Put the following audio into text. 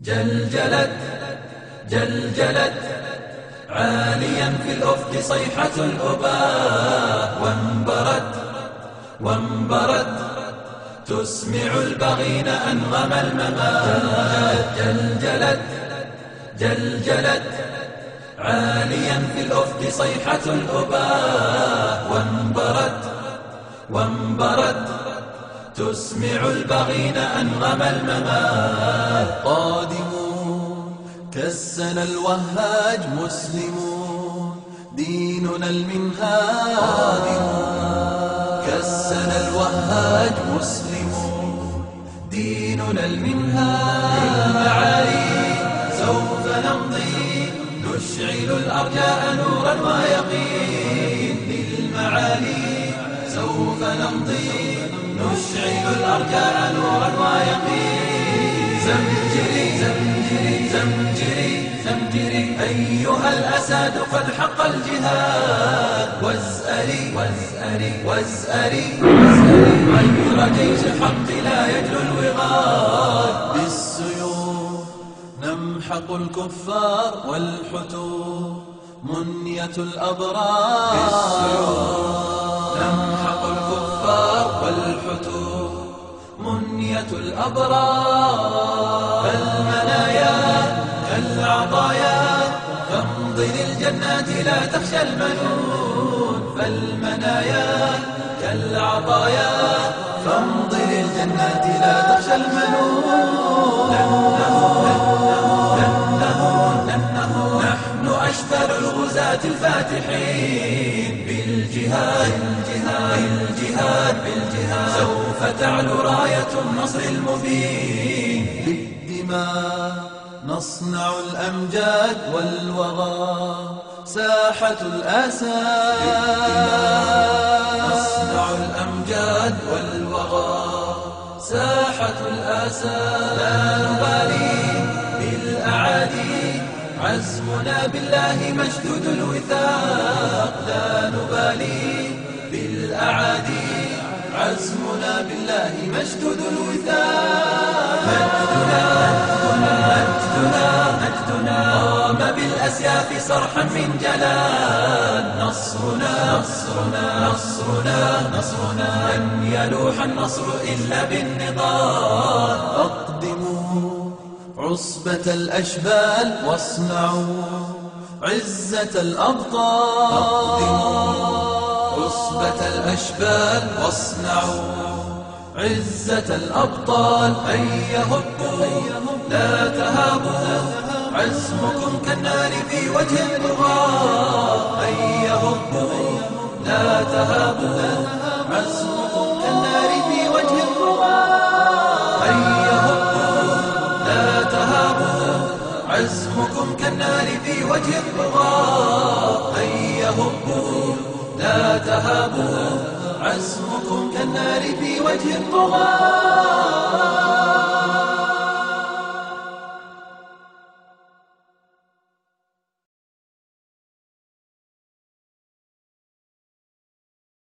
جلجلت جلجلت. عاليا في الأفق صيحة الأباء وانبرت وانبرت. تسمع البغين أنغم الممات. جلجلت جلجلت. عاليا في الأفق صيحة الأباء وانبرت وانبرت. تسمع البغين أنغم الممات. قادمون كالسنا الوهاج مسلمون. ديننا المنهاج. قادمون كالسنا الوهاج مسلمون. ديننا المنهاج. للمعالي سوف نمضي. نشعل الأرجاء نورا ويقين. للمعالي سوف نمضي. نشعل الأرجاء نورا ويقين. زمجري زمجري زمجري زمجري. أيها الأساد قد حق الجهاد. وازأري وازأري وازأري وازأري غير جيش الحق لا يجلو الوغاد. بالسيوف نمحق الكفار والحتوف منية الأبرار. الأبرار. فالمنايا كالعطايا فامضي للجنات لا تخشى المنون. فالمنايا كالعطايا. فامضي للجنات لا تخشى المنون. الغزاة الفاتحين بالجهاد بالجهاد بالجهاد. سوف تعلو راية النصر المبين. بالدماء نصنع الأمجاد والوغى ساحة الأسى. نصنع الأمجاد والوغى ساحة الآسى. لا نبالي. عزمنا بالله مشدود الوثاق لا نبالي بالأعادي. عزمنا بالله مشدود الوثاق. مجدنا مجدنا مجدنا. قام بالأسياف صرحا من جلال. نصرنا نصرنا نصرنا نصرنا. لن يلوح النصر إلا بالنضال. عصبة الأشبال واصنعوا عزة الأبطال. عصبة الأشبال واصنعوا عزة الأبطال. هيا هبوا لا تهابوا. عزمكم كالنار في وجه الطغاة الطغاة هيا هبوا لا تهابوا عزمكم كالنار في وجه الطغاة.